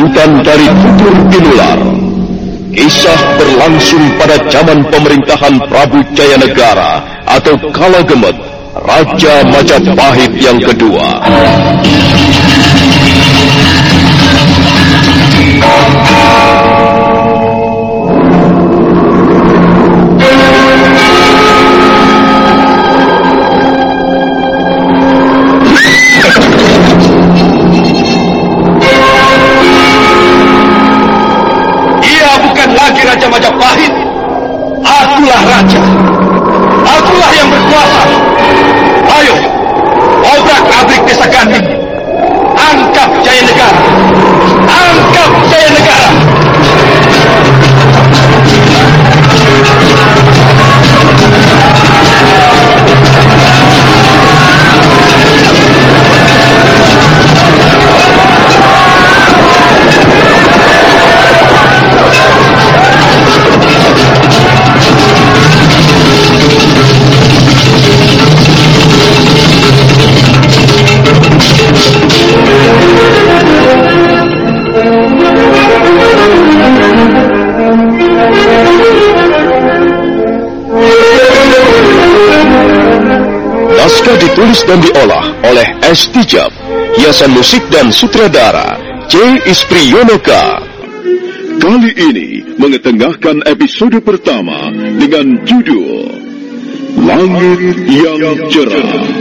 Lanjutan dari tutur pinular. Kisah berlangsung pada zaman pemerintahan Prabu Jayanegara atau Kala Gemet, Raja Majapahit yang kedua. saja. Akulah yang berkuasa. Ayo, obrak abrik desa Ganding. Angkat dan diolah oleh S. Tijab, hiasan musik dan sutradara C. Ispriyonoka. Kali ini mengetengahkan episode pertama dengan judul Langit yang Cerah.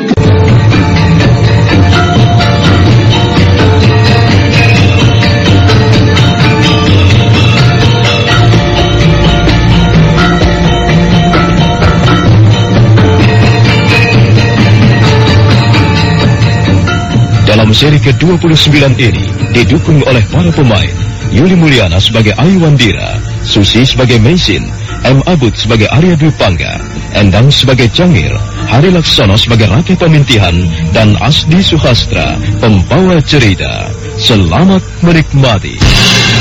Dalam seri ke-29 ini didukung oleh para pemain Yuli Mulyana sebagai Ayu Wandira, Susi sebagai Mesin, M. Abud sebagai Arya Dwi Pangga, Endang sebagai Cangir, Hari Laksono sebagai Rakyat Pemintihan, dan Asdi Suhastra, pembawa cerita. Selamat menikmati.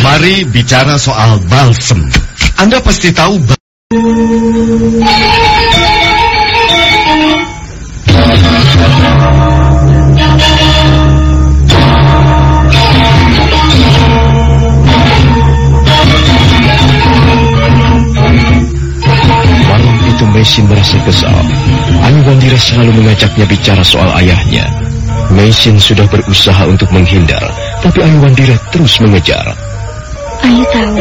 Mari bicara soal balsem. Anda pasti tahu Mesin merasa kesal. Ayu Wandira selalu mengajaknya bicara soal ayahnya. Mesin sudah berusaha untuk menghindar, tapi Ayu Wandira terus mengejar. Ayu tahu,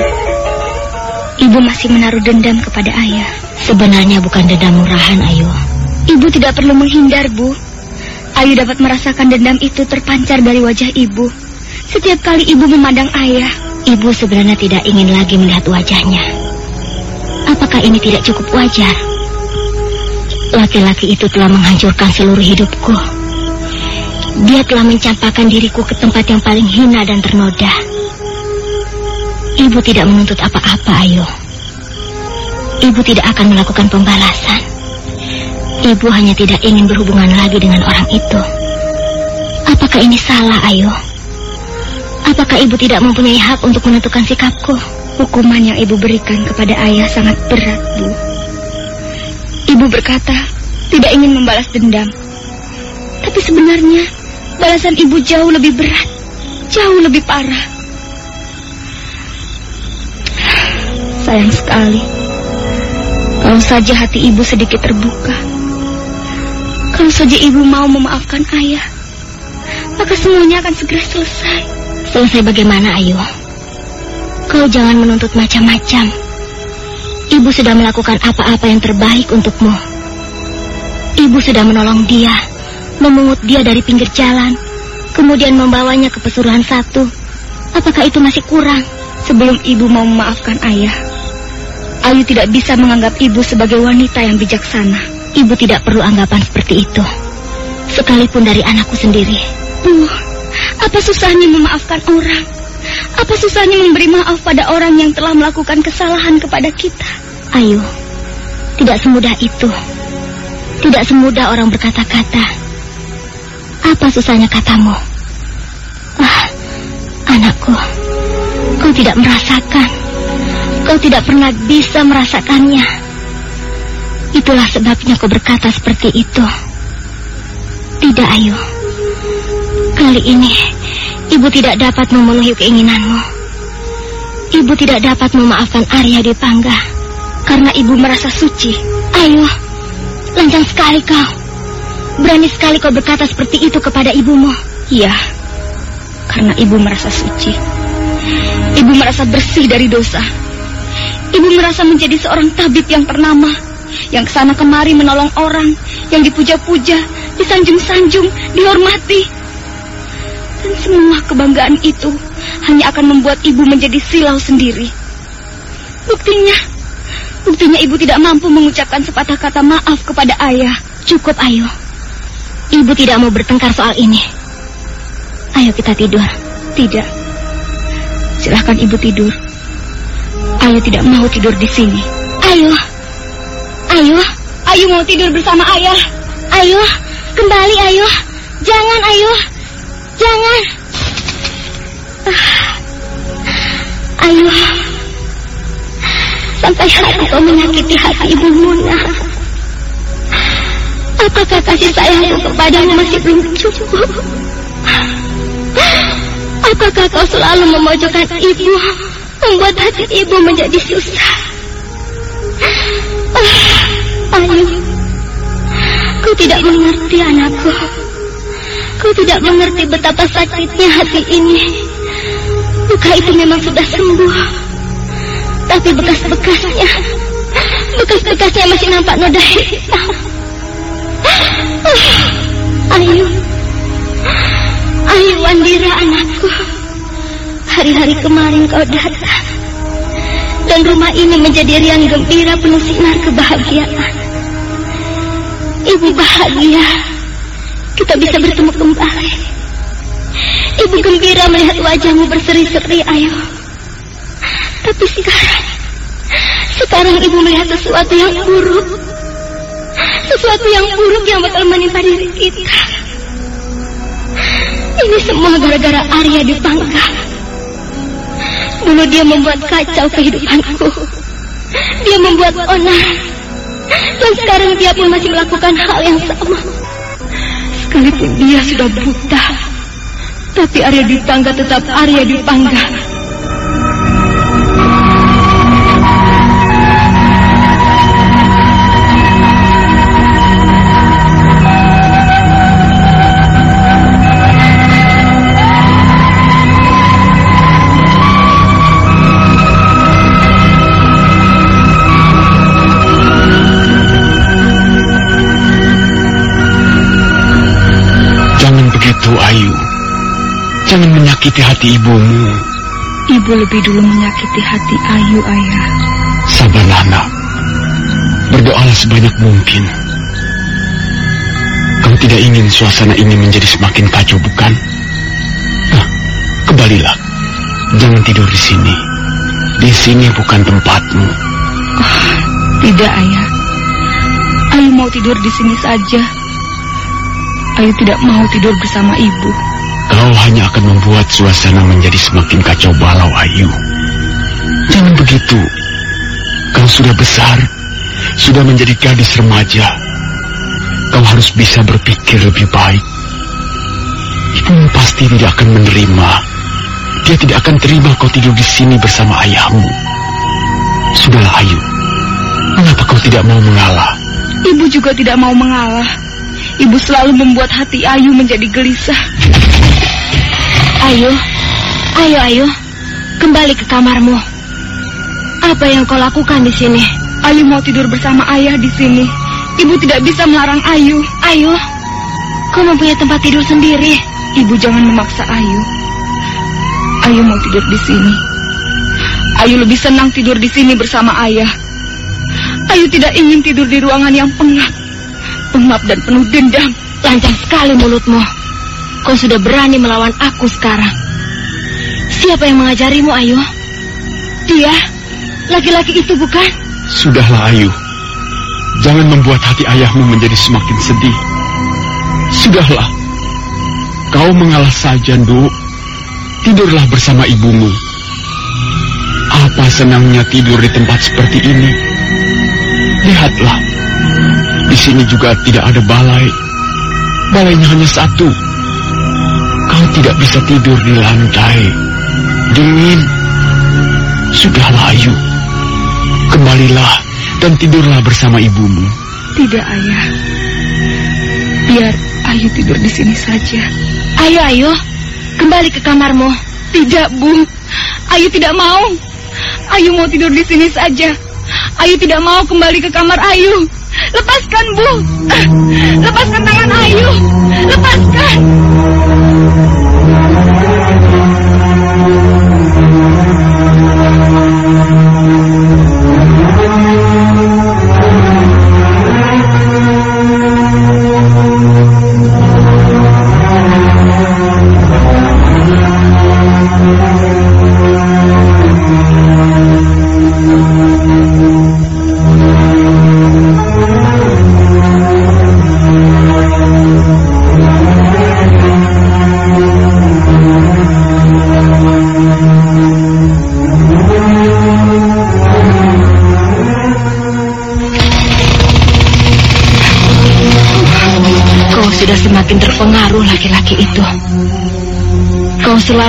ibu masih menaruh dendam kepada ayah. Sebenarnya bukan dendam murahan, Ayu. Ibu tidak perlu menghindar, Bu. Ayu dapat merasakan dendam itu terpancar dari wajah ibu. Setiap kali ibu memandang ayah, ibu sebenarnya tidak ingin lagi melihat wajahnya. Apakah ini tidak cukup wajar? Laki-laki itu telah menghancurkan seluruh hidupku. Dia telah mencampakkan diriku ke tempat yang paling hina dan ternoda. Ibu tidak menuntut apa-apa, Ayu. Ibu tidak akan melakukan pembalasan. Ibu hanya tidak ingin berhubungan lagi dengan orang itu. Apakah ini salah, Ayu? Apakah ibu tidak mempunyai hak untuk menentukan sikapku? Hukuman yang ibu berikan kepada ayah sangat berat, Bu. Ibu berkata tidak ingin membalas dendam. Tapi sebenarnya balasan ibu jauh lebih berat, jauh lebih parah. Sayang sekali. Kalau saja hati ibu sedikit terbuka. Kalau saja ibu mau memaafkan ayah, maka semuanya akan segera selesai. Selesai bagaimana, Ayu? Kau jangan menuntut macam-macam. Ibu sudah melakukan apa-apa yang terbaik untukmu. Ibu sudah menolong dia, memungut dia dari pinggir jalan, kemudian membawanya ke pesuruhan satu. Apakah itu masih kurang? Sebelum ibu mau memaafkan ayah, Ayu tidak bisa menganggap ibu sebagai wanita yang bijaksana. Ibu tidak perlu anggapan seperti itu. Sekalipun dari anakku sendiri. Bu, apa susahnya memaafkan orang? Apa susahnya memberi maaf pada orang yang telah melakukan kesalahan kepada kita? Ayu, tidak semudah itu. Tidak semudah orang berkata-kata. Apa susahnya katamu? Ah, anakku, kau tidak merasakan. Kau tidak pernah bisa merasakannya. Itulah sebabnya kau berkata seperti itu. Tidak, Ayu. Kali ini, ibu tidak dapat memenuhi keinginanmu. Ibu tidak dapat memaafkan Arya di Pangga karena ibu merasa suci. Ayo, lancang sekali kau. Berani sekali kau berkata seperti itu kepada ibumu. Iya, karena ibu merasa suci. Ibu merasa bersih dari dosa. Ibu merasa menjadi seorang tabib yang ternama, yang ke sana kemari menolong orang, yang dipuja-puja, disanjung-sanjung, dihormati. Dan semua kebanggaan itu hanya akan membuat ibu menjadi silau sendiri. Buktinya, buktinya ibu tidak mampu mengucapkan sepatah kata maaf kepada ayah. Cukup, Ayu. Ibu tidak mau bertengkar soal ini. Ayo kita tidur. Tidak. Silahkan ibu tidur. Ayu tidak mau tidur di sini. Ayo. Ayo. Ayu mau tidur bersama ayah. Ayo. Kembali, Ayo. Jangan, Ayo. Jangan. Ah. Ayo. Sampai hati kau menyakiti hati ibu Muna. Apakah kasih sayangku kepadamu masih belum cukup? Apakah kau selalu memojokkan ibu, membuat hati ibu menjadi susah? Ah, ayo, kau tidak mengerti anakku. Kau tidak mengerti betapa sakitnya hati ini. Luka itu memang sudah sembuh. Tapi bekas-bekasnya, bekas-bekasnya masih nampak noda hitam. Ayo, ayo Wandira anakku. Hari-hari kemarin kau datang. Dan rumah ini menjadi riang gembira penuh sinar kebahagiaan. Ibu bahagia kita bisa bertemu kembali. Ibu gembira melihat wajahmu berseri-seri, ayo. Tapi sekarang, sekarang ibu melihat sesuatu yang buruk. Sesuatu yang buruk yang bakal menimpa diri kita. Ini semua gara-gara Arya dipangga. Dulu dia membuat kacau kehidupanku. Dia membuat onar. Dan sekarang dia pun masih melakukan hal yang sama. Sekalipun dia sudah buta, tapi Arya Dipangga tetap Arya Dipangga. Jangan menyakiti hati ibumu. Ibu lebih dulu menyakiti hati Ayu, ayah. Sabarlah, nak. Berdoalah sebanyak mungkin. Kau tidak ingin suasana ini menjadi semakin kacau, bukan? Nah, kembalilah. Jangan tidur di sini. Di sini bukan tempatmu. Oh, tidak, ayah. Ayu mau tidur di sini saja. Ayu tidak mau tidur bersama ibu. Kau hanya akan membuat suasana menjadi semakin kacau balau, Ayu. Jangan begitu. Kau sudah besar, sudah menjadi gadis remaja. Kau harus bisa berpikir lebih baik. Ibumu pasti tidak akan menerima. Dia tidak akan terima kau tidur di sini bersama ayahmu. Sudahlah, Ayu. Mengapa kau tidak mau mengalah? Ibu juga tidak mau mengalah. Ibu selalu membuat hati Ayu menjadi gelisah. Ayu, ayo Ayu, kembali ke kamarmu. Apa yang kau lakukan di sini? Ayu mau tidur bersama ayah di sini. Ibu tidak bisa melarang Ayu. Ayu, kau mempunyai tempat tidur sendiri. Ibu jangan memaksa Ayu. Ayu mau tidur di sini. Ayu lebih senang tidur di sini bersama ayah. Ayu tidak ingin tidur di ruangan yang pengap. Pengap dan penuh dendam. Lancang sekali mulutmu. Kau sudah berani melawan aku sekarang. Siapa yang mengajarimu, Ayu? Dia, laki-laki itu bukan? Sudahlah, Ayu. Jangan membuat hati ayahmu menjadi semakin sedih. Sudahlah. Kau mengalah saja, Nduk. Tidurlah bersama ibumu. Apa senangnya tidur di tempat seperti ini? Lihatlah. Di sini juga tidak ada balai. Balainya hanya satu. Kau tidak bisa tidur di lantai. Dingin. Sudahlah, Ayu. Kembalilah dan tidurlah bersama ibumu. Tidak, ayah. Biar Ayu tidur di sini saja. Ayo, ayo. Kembali ke kamarmu. Tidak, Bu. Ayu tidak mau. Ayu mau tidur di sini saja. Ayu tidak mau kembali ke kamar Ayu. Lepaskan, Bu. Lepaskan tangan Ayu. Lepaskan.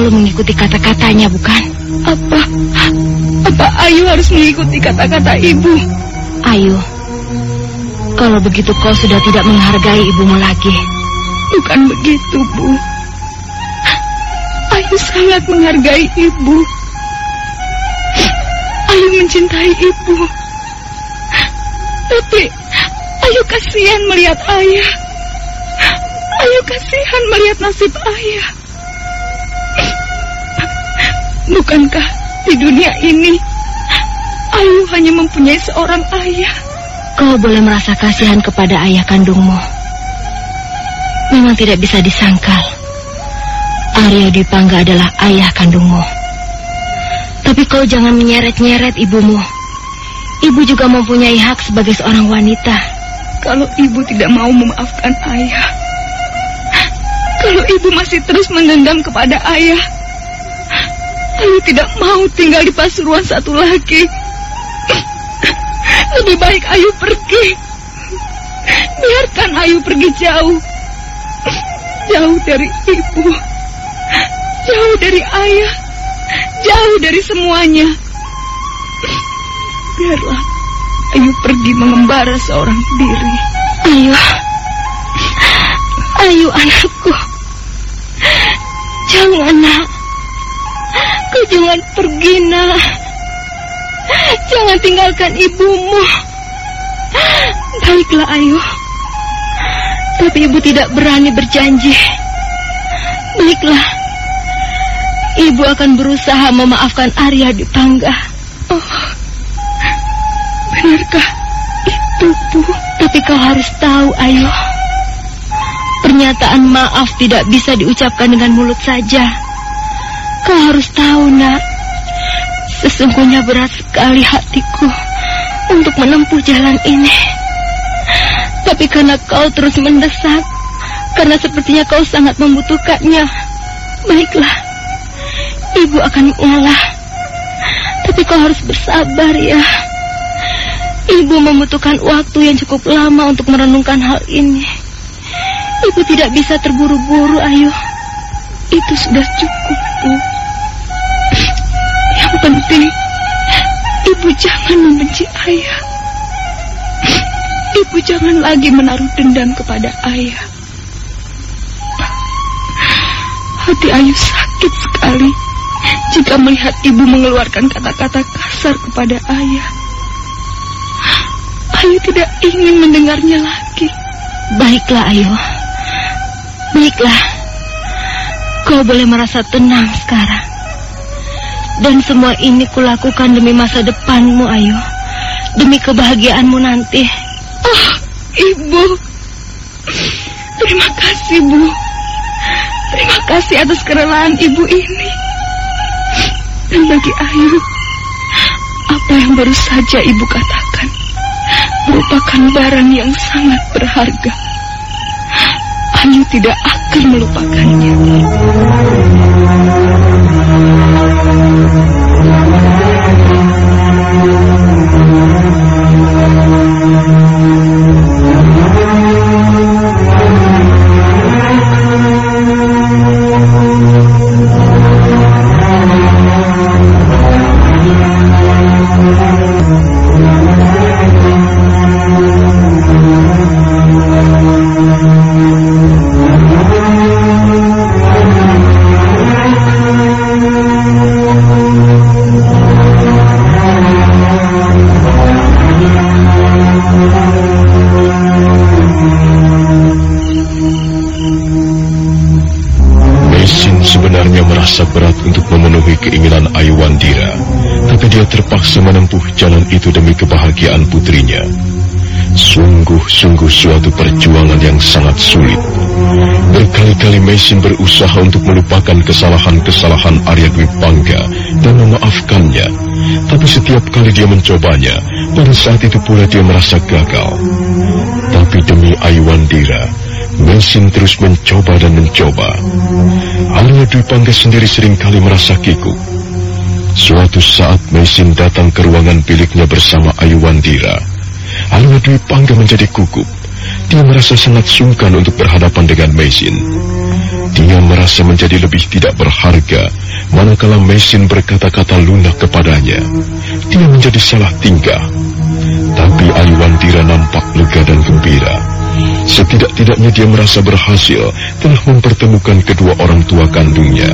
Selalu mengikuti kata-katanya, bukan? Apa? Apa Ayu harus mengikuti kata-kata ibu? Ayu, kalau begitu kau sudah tidak menghargai ibumu lagi. Bukan begitu, Bu. Ayu sangat menghargai ibu. Ayu mencintai ibu. Tapi Ayu kasihan melihat ayah. Ayu kasihan melihat nasib ayah. Bukankah di dunia ini Ayu hanya mempunyai seorang ayah? Kau boleh merasa kasihan kepada ayah kandungmu. Memang tidak bisa disangkal. Arya Dipangga adalah ayah kandungmu. Tapi kau jangan menyeret-nyeret ibumu. Ibu juga mempunyai hak sebagai seorang wanita. Kalau ibu tidak mau memaafkan ayah, kalau ibu masih terus mendendam kepada ayah, Ayu tidak mau tinggal di Pasuruan satu lagi. Lebih baik Ayu pergi. Biarkan Ayu pergi jauh. Jauh dari ibu. Jauh dari ayah. Jauh dari semuanya. Biarlah Ayu pergi mengembara seorang diri. Ayu. Ayu anakku. Jangan nak. Jangan pergi nak. Jangan tinggalkan ibumu. Baiklah Ayu. Tapi ibu tidak berani berjanji. Baiklah. Ibu akan berusaha memaafkan Arya di Pangga. Oh, benarkah itu, Bu? Tapi kau harus tahu, Ayu. Pernyataan maaf tidak bisa diucapkan dengan mulut saja. Kau harus tahu, nak. Sesungguhnya berat sekali hatiku untuk menempuh jalan ini. Tapi karena kau terus mendesak, karena sepertinya kau sangat membutuhkannya. Baiklah, ibu akan mengalah. Tapi kau harus bersabar ya. Ibu membutuhkan waktu yang cukup lama untuk merenungkan hal ini. Ibu tidak bisa terburu-buru, Ayu. Itu sudah cukup, Bu. Penting, Ibu jangan membenci ayah. Ibu jangan lagi menaruh dendam kepada ayah. Hati Ayu sakit sekali jika melihat ibu mengeluarkan kata-kata kasar kepada ayah. Ayu tidak ingin mendengarnya lagi. Baiklah, Ayu. Baiklah. Kau boleh merasa tenang sekarang. Dan semua ini kulakukan demi masa depanmu, Ayu. Demi kebahagiaanmu nanti. Oh, Ibu. Terima kasih, Bu. Terima kasih atas kerelaan Ibu ini. Dan bagi Ayu, apa yang baru saja Ibu katakan merupakan barang yang sangat berharga. Ayu tidak akan melupakannya. Kebahagiaan putrinya. Sungguh-sungguh suatu perjuangan yang sangat sulit. Berkali-kali Mesin berusaha untuk melupakan kesalahan-kesalahan Arya Dwi Pangga dan memaafkannya. Tapi setiap kali dia mencobanya, pada saat itu pula dia merasa gagal. Tapi demi Ayuandira, Mesin terus mencoba dan mencoba. Arya Dwi Pangga sendiri sering kali merasa kikuk. Suatu saat Mesin datang ke ruangan biliknya bersama Ayuandira. Arya Dwi Pangga menjadi gugup. Dia merasa sangat sungkan untuk berhadapan dengan Mesin. Dia merasa menjadi lebih tidak berharga manakala Mesin berkata-kata lunak kepadanya. Dia menjadi salah tingkah. Tapi Ayuandira nampak lega dan gembira. Setidak-tidaknya dia merasa berhasil telah mempertemukan kedua orang tua kandungnya.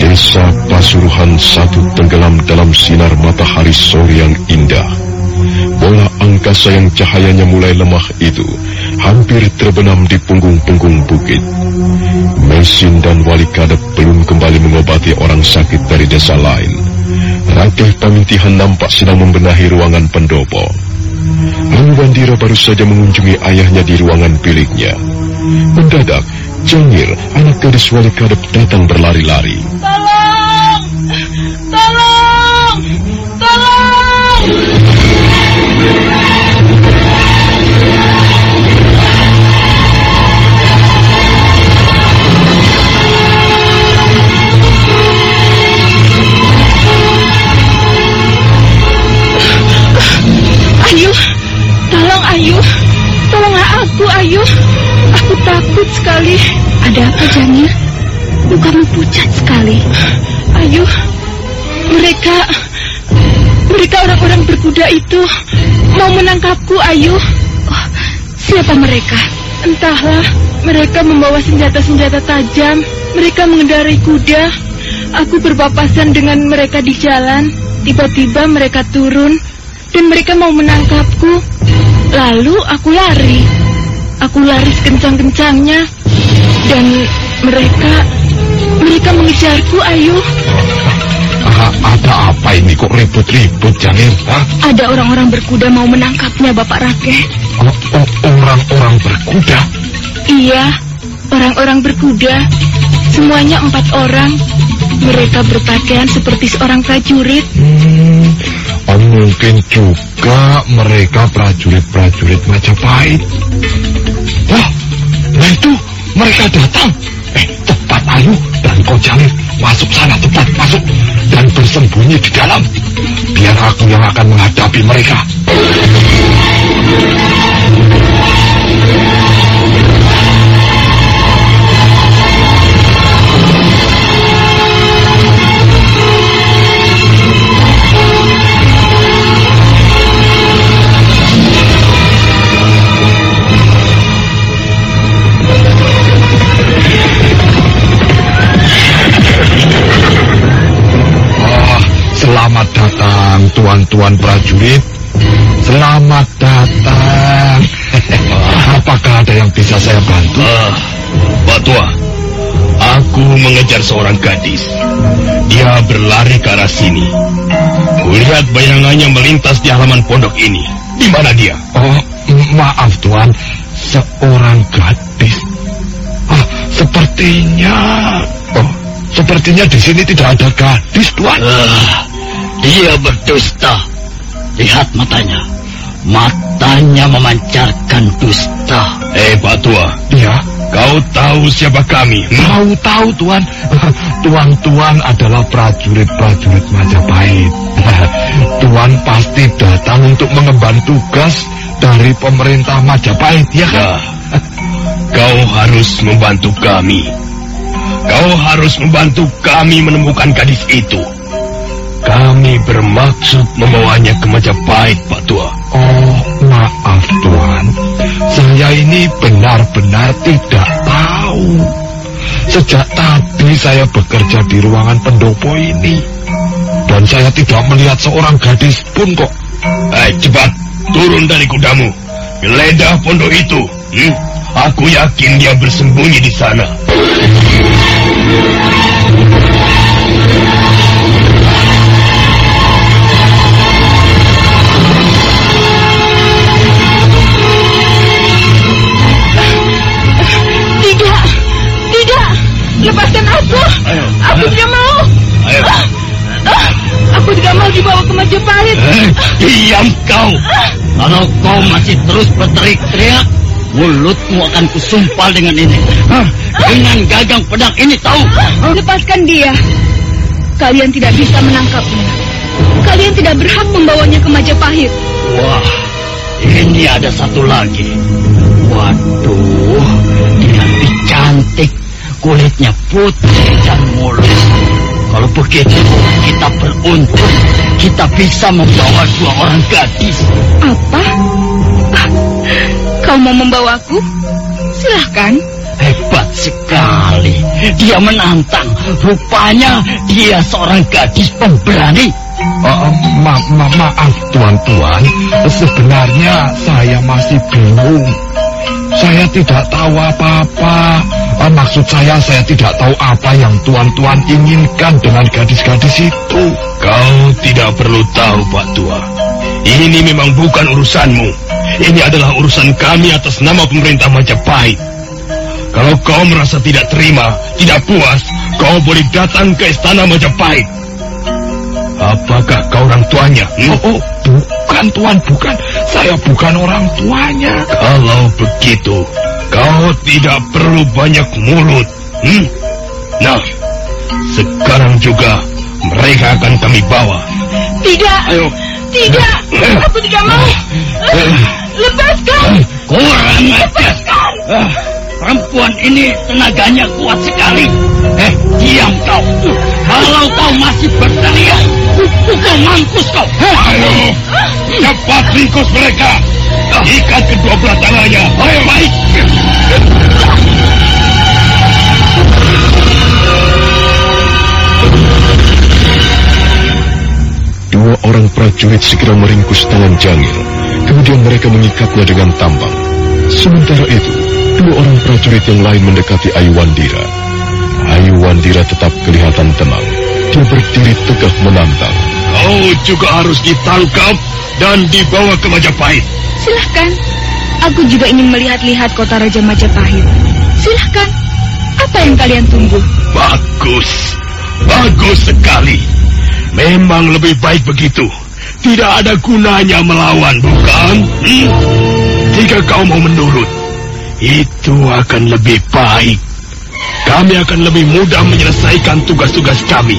Desa Pasuruhan satu tenggelam dalam sinar matahari sore yang indah. Bola angkasa yang cahayanya mulai lemah itu hampir terbenam di punggung-punggung bukit. Mesin dan Wali Kadep belum kembali mengobati orang sakit dari desa lain. Rakeh Pamintihan nampak sedang membenahi ruangan pendopo. Lalu Bandira baru saja mengunjungi ayahnya di ruangan biliknya. Mendadak, Jangir, anak gadis Wali Kadep datang berlari-lari. Pucat sekali. Ayu, mereka mereka orang-orang berkuda itu mau menangkapku, Ayu. Oh, siapa mereka? Entahlah, mereka membawa senjata-senjata tajam. Mereka mengendarai kuda. Aku berpapasan dengan mereka di jalan. Tiba-tiba mereka turun dan mereka mau menangkapku. Lalu aku lari. Aku lari sekencang-kencangnya dan mereka mereka mengejarku, Ayu. ada apa ini kok ribut-ribut, Janir? Ada orang-orang berkuda mau menangkapnya, Bapak Rake. Oh, oh, orang-orang berkuda? Iya, orang-orang berkuda. Semuanya empat orang. Mereka berpakaian seperti seorang prajurit. Hmm, oh, mungkin juga mereka prajurit-prajurit Majapahit. Wah, nah itu mereka datang. Eh, dan kau Janir masuk sana cepat masuk dan bersembunyi di dalam. Biar aku yang akan menghadapi mereka. Tuan-tuan prajurit. Selamat datang. Apakah ada yang bisa saya bantu? Uh, Pak Tua, aku mengejar seorang gadis. Dia berlari ke arah sini. Kulihat bayangannya melintas di halaman pondok ini. Di mana dia? Oh, maaf tuan, seorang gadis. Ah, sepertinya, oh, sepertinya di sini tidak ada gadis tuan. Uh, dia berdusta. Lihat matanya. Matanya memancarkan dusta. Eh, Pak Tua. Ya? Kau tahu siapa kami? Hmm? Tahu, tahu, Tuan. Tuan-tuan adalah prajurit-prajurit Majapahit. Tuan pasti datang untuk mengemban tugas dari pemerintah Majapahit, ya kan? Ya. Kau harus membantu kami. Kau harus membantu kami menemukan gadis itu. Kami bermaksud membawanya ke Majapahit, Pak Tua. Oh, maaf Tuan. Saya ini benar-benar tidak tahu. Sejak tadi saya bekerja di ruangan pendopo ini. Dan saya tidak melihat seorang gadis pun kok. Eh, cepat, turun dari kudamu. Geledah pondok itu. Hmm? Aku yakin dia bersembunyi di sana. Mau dibawa ke Majapahit. Eh, diam kau. Kalau kau masih terus berteriak-teriak, mulutmu akan kusumpal dengan ini. Dengan gagang pedang ini tahu. Lepaskan dia. Kalian tidak bisa menangkapnya. Kalian tidak berhak membawanya ke Majapahit. Wah, ini ada satu lagi. Waduh, dia lebih cantik kulitnya putih dan mulus. Kalau begitu, kita beruntung. Kita bisa membawa dua orang gadis. Apa? Kau mau membawaku? Silahkan. Hebat sekali. Dia menantang. Rupanya dia seorang gadis pemberani. Uh, ma ma maaf tuan-tuan, sebenarnya saya masih bingung. Saya tidak tahu apa-apa. Uh, maksud saya, saya tidak tahu apa yang tuan-tuan inginkan dengan gadis-gadis itu. Kau tidak perlu tahu, Pak Tua. Ini memang bukan urusanmu. Ini adalah urusan kami atas nama pemerintah Majapahit. Kalau kau merasa tidak terima, tidak puas, kau boleh datang ke istana Majapahit. Apakah kau orang tuanya? Hmm? Oh, oh, bukan tuan, bukan. Saya bukan orang tuanya. Kalau begitu, kau tidak perlu banyak mulut. Hmm? Nah, sekarang juga mereka akan kami bawa. Tidak. Ayo. Tidak. Aku tidak mau. Lepaskan. Kurang lepaskan. Ah, perempuan ini tenaganya kuat sekali. Eh, diam kau. Kalau kau masih berteriak, pukul mampus kau. Ayo, cepat ringkus mereka. Ikat kedua belah tangannya. Ayo, baik. Dua orang prajurit segera meringkus tangan Jangil. Kemudian mereka mengikatnya dengan tambang. Sementara itu, dua orang prajurit yang lain mendekati Ayu Wandira. Ayu Wandira tetap kelihatan tenang. Dia berdiri tegak menantang. Kau juga harus ditangkap dan dibawa ke Majapahit. Silahkan. Aku juga ingin melihat-lihat kota Raja Majapahit. Silahkan. Apa yang kalian tunggu? Bagus. Bagus sekali. Memang lebih baik begitu. Tidak ada gunanya melawan, bukan? Hmm? Jika kau mau menurut, itu akan lebih baik. Kami akan lebih mudah menyelesaikan tugas-tugas kami.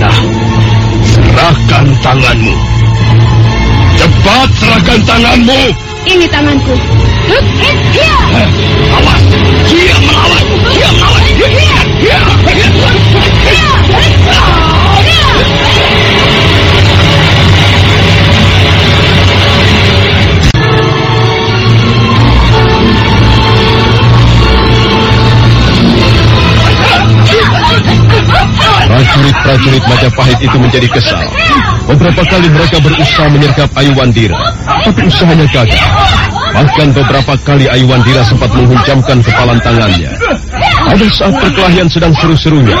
Nah, serahkan tanganmu. Cepat serahkan tanganmu. Ini tanganku. Hiya. Awas, dia melawan, dia melawan. Dia, dia, Prajurit-prajurit Majapahit itu menjadi kesal. Beberapa kali mereka berusaha menyergap Ayu Wandira, tapi usahanya gagal. Bahkan beberapa kali Ayu Wandira sempat menghunjamkan kepalan tangannya. Pada saat perkelahian sedang seru-serunya,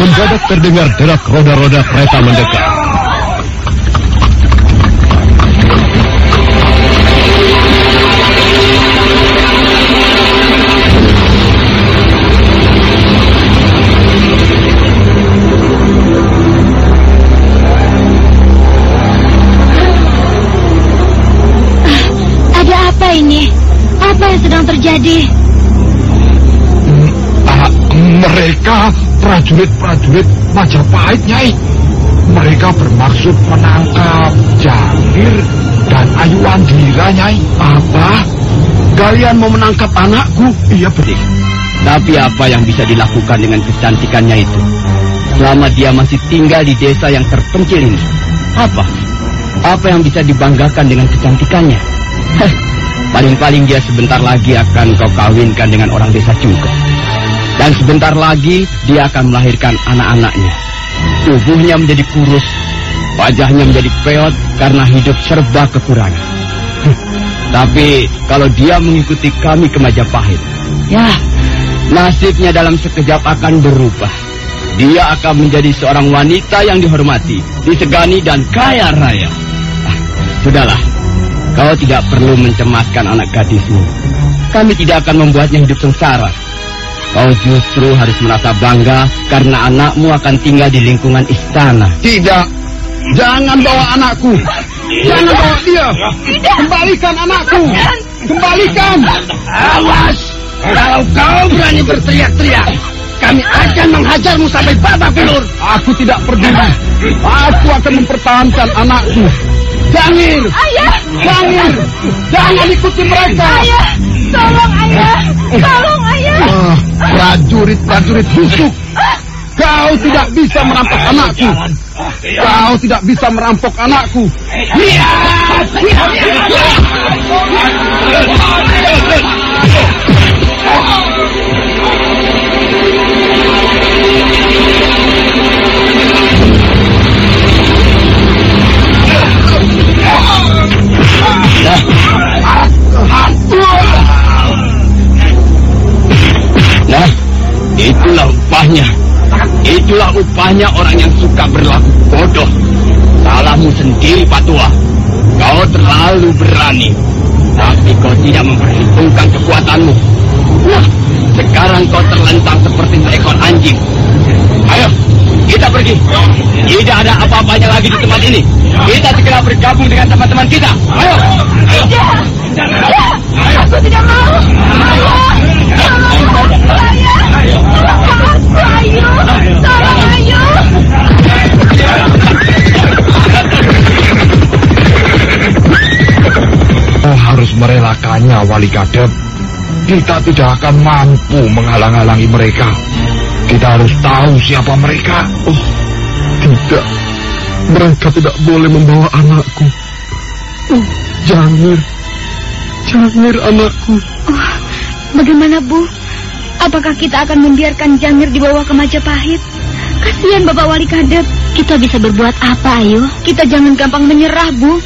mendadak terdengar derak roda-roda kereta mendekat. Mereka prajurit-prajurit Majapahit, Nyai. Mereka bermaksud menangkap Jangir dan Ayu Wandira, Nyai. Apa? Kalian mau menangkap anakku? Iya, betul. Tapi apa yang bisa dilakukan dengan kecantikannya itu? Selama dia masih tinggal di desa yang terpencil ini. Apa? Apa yang bisa dibanggakan dengan kecantikannya? Heh, Paling-paling dia sebentar lagi akan kau kawinkan dengan orang desa juga. Dan sebentar lagi dia akan melahirkan anak-anaknya. Tubuhnya menjadi kurus, wajahnya menjadi peot karena hidup serba kekurangan. Tapi kalau dia mengikuti kami ke Majapahit, ya nasibnya dalam sekejap akan berubah. Dia akan menjadi seorang wanita yang dihormati, disegani dan kaya raya. Ah, sudahlah, kau tidak perlu mencemaskan anak gadismu. Kami tidak akan membuatnya hidup sengsara. Kau justru harus merasa bangga karena anakmu akan tinggal di lingkungan istana. Tidak. Jangan bawa anakku. Jangan bawa dia. Kembalikan anakku. Kembalikan. Awas! Kalau kau berani berteriak-teriak, kami akan menghajarmu sampai babak belur. Aku tidak peduli. Aku akan mempertahankan anakku. Jangir. Ayah, Jangir. Jangan ikuti mereka. ayah, tolong ayah, tolong ayah. Ah, Prajurit-prajurit busuk. Kau tidak bisa merampok anakku. Kau tidak bisa merampok anakku. Nah, itulah upahnya. Itulah upahnya orang yang suka berlaku bodoh. Salahmu sendiri, Patua. Kau terlalu berani. Tapi kau tidak memperhitungkan kekuatanmu. Nah, sekarang kau terlentang seperti seekor anjing. Ayo, kita pergi. Tidak ada apa-apanya lagi di tempat ini. Kita segera bergabung dengan teman-teman kita. Ayo. Ayo. Aku tidak mau. Tolong. Tolong. Kau harus merelakannya, Wali Kadep. Kita tidak akan mampu menghalang-halangi mereka. Kita harus tahu siapa mereka. Oh, tidak. Mereka tidak boleh membawa anakku. Oh, Jangir. Jangir anakku. Oh, bagaimana Bu? Apakah kita akan membiarkan Jangir dibawa ke Majapahit? Kasihan Bapak Wali Kadep. Kita bisa berbuat apa, Ayu? Kita jangan gampang menyerah, Bu.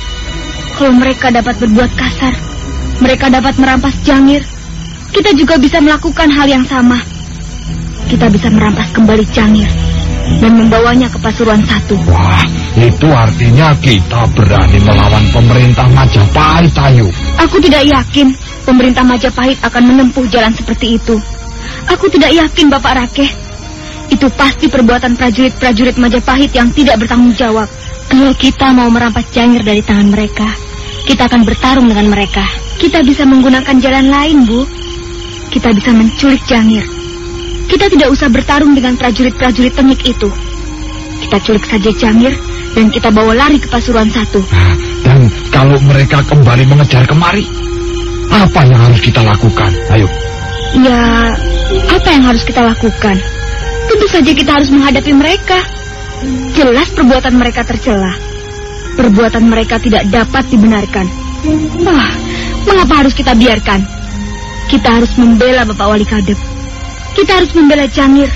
Kalau mereka dapat berbuat kasar, mereka dapat merampas Jangir. Kita juga bisa melakukan hal yang sama. Kita bisa merampas kembali Jangir dan membawanya ke Pasuruan satu. Wah, itu artinya kita berani melawan pemerintah Majapahit, Ayu. Aku tidak yakin pemerintah Majapahit akan menempuh jalan seperti itu. Aku tidak yakin Bapak Rakeh. Itu pasti perbuatan prajurit-prajurit Majapahit yang tidak bertanggung jawab. Kalau kita mau merampas Jangir dari tangan mereka, kita akan bertarung dengan mereka. Kita bisa menggunakan jalan lain, Bu. Kita bisa menculik Jangir. Kita tidak usah bertarung dengan prajurit-prajurit tengik itu. Kita culik saja Jangir dan kita bawa lari ke Pasuruan satu. Dan kalau mereka kembali mengejar kemari? Apa yang harus kita lakukan? Ayo. Ya, apa yang harus kita lakukan? Tentu saja kita harus menghadapi mereka. Jelas perbuatan mereka tercela. Perbuatan mereka tidak dapat dibenarkan. Wah, mengapa harus kita biarkan? Kita harus membela Bapak Wali Kadep. Kita harus membela Cangir.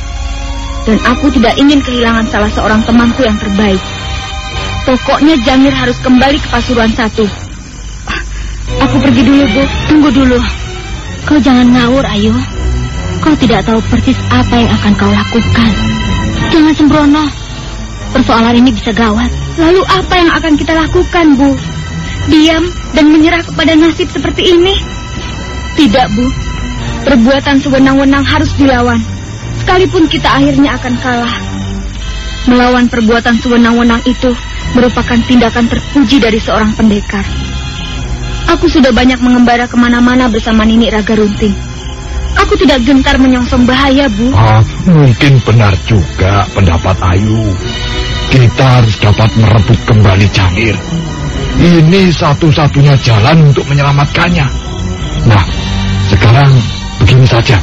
Dan aku tidak ingin kehilangan salah seorang temanku yang terbaik. Pokoknya Jangir harus kembali ke Pasuruan satu. Aku pergi dulu, Bu. Tunggu dulu. Kau jangan ngawur, Ayu. Kau tidak tahu persis apa yang akan kau lakukan. Jangan sembrono. Persoalan ini bisa gawat. Lalu apa yang akan kita lakukan, Bu? Diam dan menyerah kepada nasib seperti ini? Tidak, Bu. Perbuatan sewenang-wenang harus dilawan. Sekalipun kita akhirnya akan kalah. Melawan perbuatan sewenang-wenang itu merupakan tindakan terpuji dari seorang pendekar. Aku sudah banyak mengembara ke mana-mana bersama Nini Raga Runting. Aku tidak gentar menyongsong bahaya, Bu. Ah, mungkin benar juga pendapat Ayu. Kita harus dapat merebut kembali Jangir. Ini satu-satunya jalan untuk menyelamatkannya. Nah, sekarang begini saja.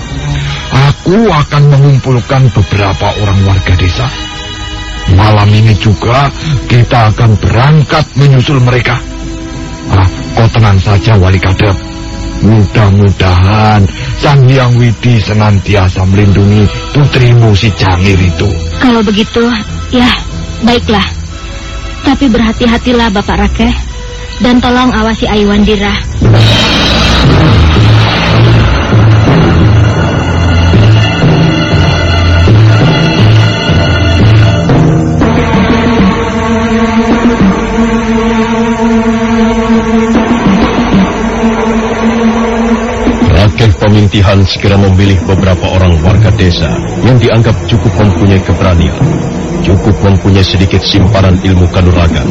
Aku akan mengumpulkan beberapa orang warga desa. Malam ini juga kita akan berangkat menyusul mereka. Ah, kau tenang saja Wali Kadep. Mudah-mudahan Sang Hyang Widi senantiasa melindungi putrimu si Jangir itu. Kalau begitu, ya baiklah. Tapi berhati-hatilah Bapak Rakeh. Dan tolong awasi Ayu Wandira. Rakeh pemintihan segera memilih beberapa orang warga desa yang dianggap cukup mempunyai keberanian, cukup mempunyai sedikit simpanan ilmu kanuragan.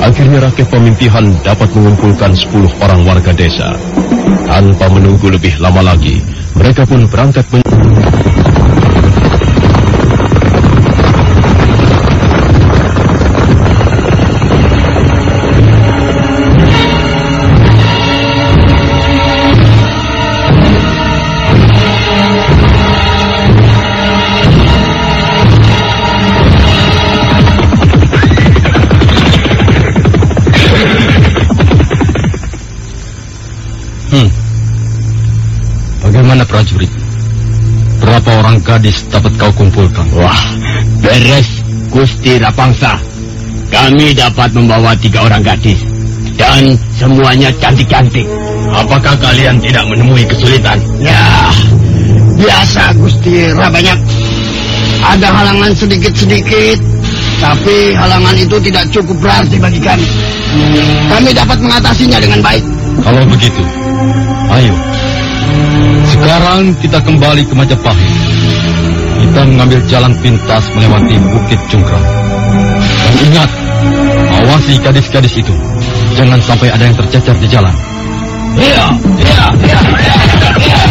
Akhirnya Rakeh pemintihan dapat mengumpulkan 10 orang warga desa. Tanpa menunggu lebih lama lagi, mereka pun berangkat men prajurit? Berapa orang gadis dapat kau kumpulkan? Wah, beres Gusti Rapangsa. Kami dapat membawa tiga orang gadis. Dan semuanya cantik-cantik. Apakah kalian tidak menemui kesulitan? Ya, biasa Gusti Rabanyak. Ada halangan sedikit-sedikit. Tapi halangan itu tidak cukup berarti bagi kami. Kami dapat mengatasinya dengan baik. Kalau begitu, ayo. Sekarang kita kembali ke Majapahit. Kita mengambil jalan pintas melewati Bukit Cungkrang. Dan ingat, awasi gadis-gadis itu. Jangan sampai ada yang tercecer di jalan. Iya, iya, iya, iya, iya.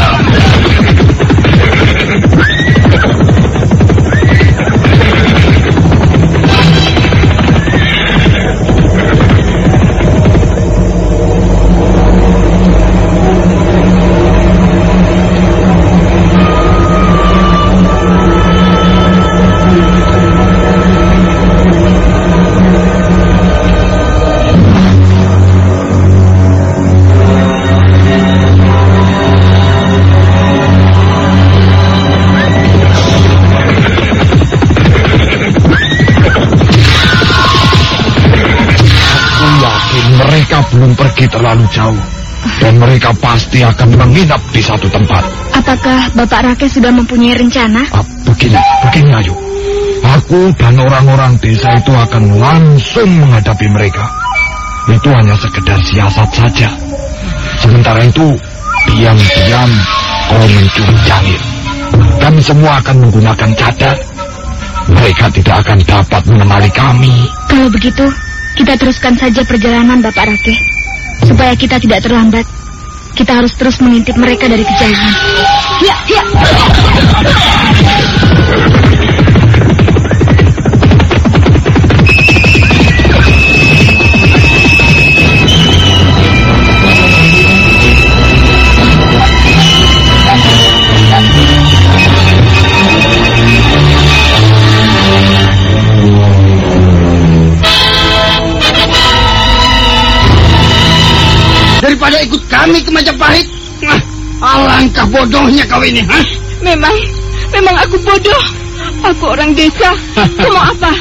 Terlalu jauh. Dan mereka pasti akan menginap di satu tempat. Apakah Bapak Rakeh sudah mempunyai rencana? Ah, begini, begini Ayu. Aku dan orang-orang desa itu akan langsung menghadapi mereka. Itu hanya sekedar siasat saja. Sementara itu, diam-diam kau mencuri jangir. Kami semua akan menggunakan cadar. Mereka tidak akan dapat mengenali kami. Kalau begitu, kita teruskan saja perjalanan Bapak Rakeh. Supaya kita tidak terlambat. Kita harus terus mengintip mereka dari kejauhan. Ya, ya. Kami ke Majapahit. Nah, alangkah bodohnya kau ini, ha? Memang, memang aku bodoh. Aku orang desa. Kau mau apa?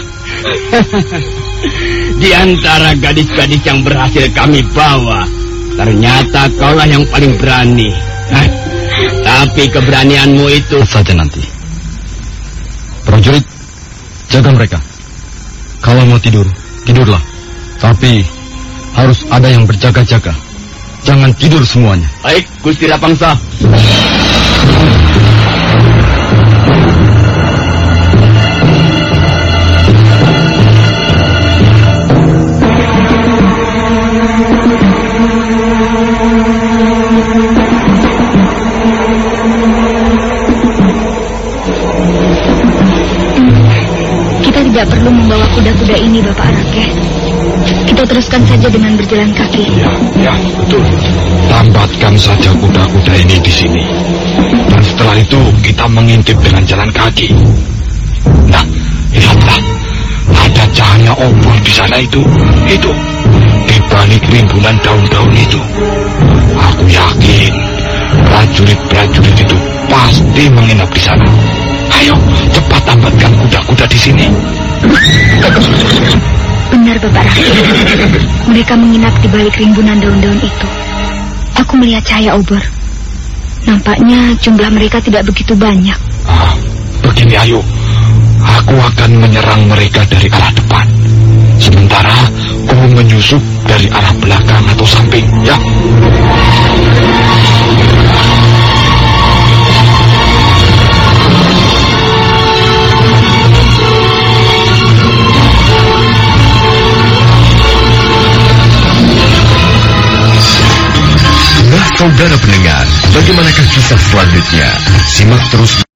Di antara gadis-gadis yang berhasil kami bawa, ternyata kaulah yang paling berani. Hah? Tapi keberanianmu itu saja nanti. Prajurit, jaga mereka. Kalau mau tidur, tidurlah. Tapi harus ada yang berjaga-jaga. Jangan tidur semuanya. baik, Gusti Rapangsa. Kita tidak perlu membawa kuda-kuda ini, Bapak. Kita teruskan saja dengan berjalan kaki. Ya, ya, betul. Lambatkan saja kuda-kuda ini di sini. Dan setelah itu kita mengintip dengan jalan kaki. Nah, lihatlah. Ada cahaya obor di sana itu. Itu. Di balik rimbunan daun-daun itu. Aku yakin prajurit-prajurit itu pasti menginap di sana. Ayo, cepat lambatkan kuda-kuda di sini. Benar, Bapak Rake. Mereka menginap di balik rimbunan daun-daun itu. Aku melihat cahaya obor. Nampaknya jumlah mereka tidak begitu banyak. Ah, begini ayo. Aku akan menyerang mereka dari arah depan. Sementara kau menyusup dari arah belakang atau samping, ya. Saudara pendengar, bagaimanakah kisah selanjutnya? Simak terus